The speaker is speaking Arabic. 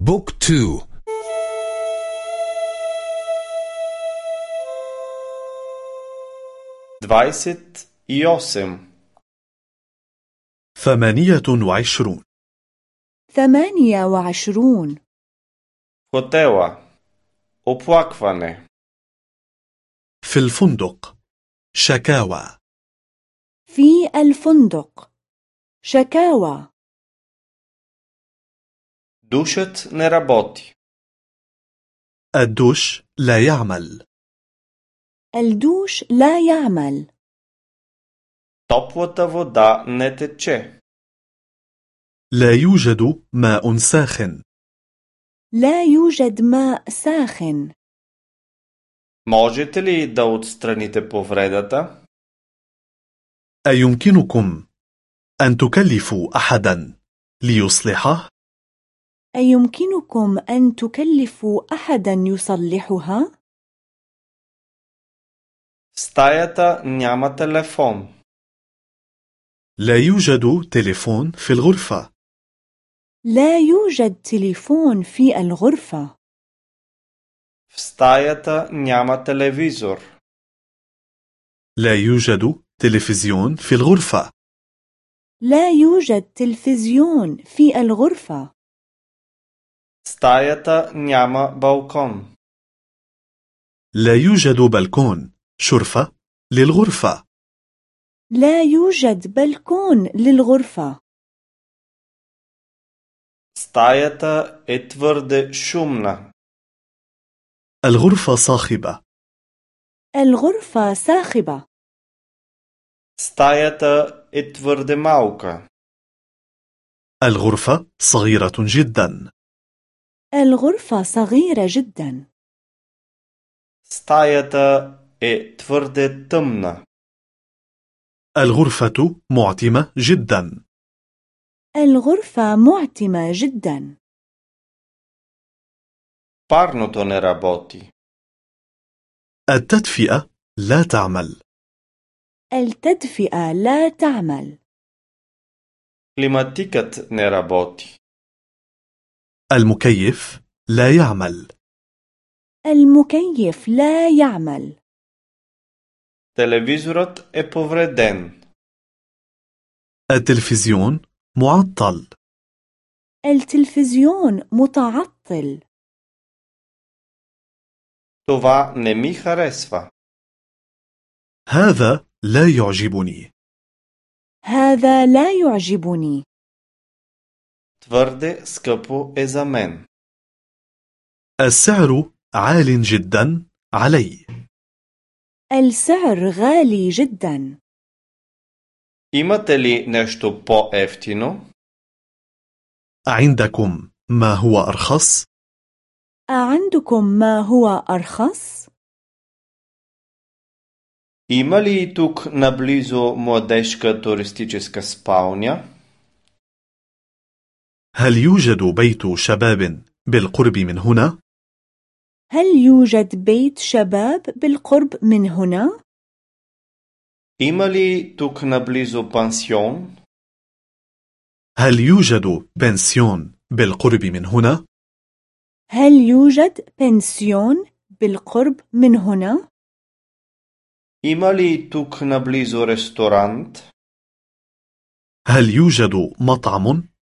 Book two. Двайсет и осем. ثمانية وعشرون. ثمانية وعشرون. В хотела – оплаквания في الفندق. شكاوى. في الفندق. شكاوى. Душът не работи. الدوش لا يعمل الدوش لا يعمل Топлата вода не тече. لا يوجد ماء ساخن لا يوجد ماء ساخن Можете ли да отстраните повредата? أيمكنكم أن تكلفوا أحدا ليصلحه؟ أيمكنكم أن تكلفوا أحدا يصلحها؟ В стаята няма телефон. لا يوجد تليفون في الغرفة لا يوجد تليفون في الغرفة В стаята няма телевизор. لا يوجد تلفزيون في الغرفة لا يوجد تلفزيون في الغرفة В стаята няма балкон. لا يوجد بلكون شرفة للغرفة لا يوجد بلكون للغرفة Стаята е твърде шумна. الغرفة صاخبة الغرفة صاخبة Стаята е твърде малка. الغرفة صغيرة جدا الغرفة صغيرة جدا Стаята е твърде тъмна. الغرفة معتمة جدا الغرفة معتمة جدا Парното не работи. التدفئة لا تعمل التدفئة لا تعمل Климатикът не работи. المكيف لا يعمل المكيف لا يعمل Телевизорът е повреден. التلفزيون معطل التلفزيون متعطل Това не ми харесва. هذا لا يعجبني هذا لا يعجبني Твърде скъпо е за мен. السعر عال جدا علي السعر غالي جدا Имате ли нещо по-ефтино? عندكم ما هو أرخص؟ أعندكم ما هو أرخص؟ Има ли тук наблизо младежка туристическа спалня? هل يوجد بيت شباب بالقرب من هنا؟ هل يوجد بيت شباب بالقرب من هنا؟ Има ли тук наблизо пансион? هل يوجد بنسيون بالقرب من هنا؟ هل يوجد بنسيون بالقرب من هنا؟ Има ли тук наблизо ресторант? هل يوجد مطعم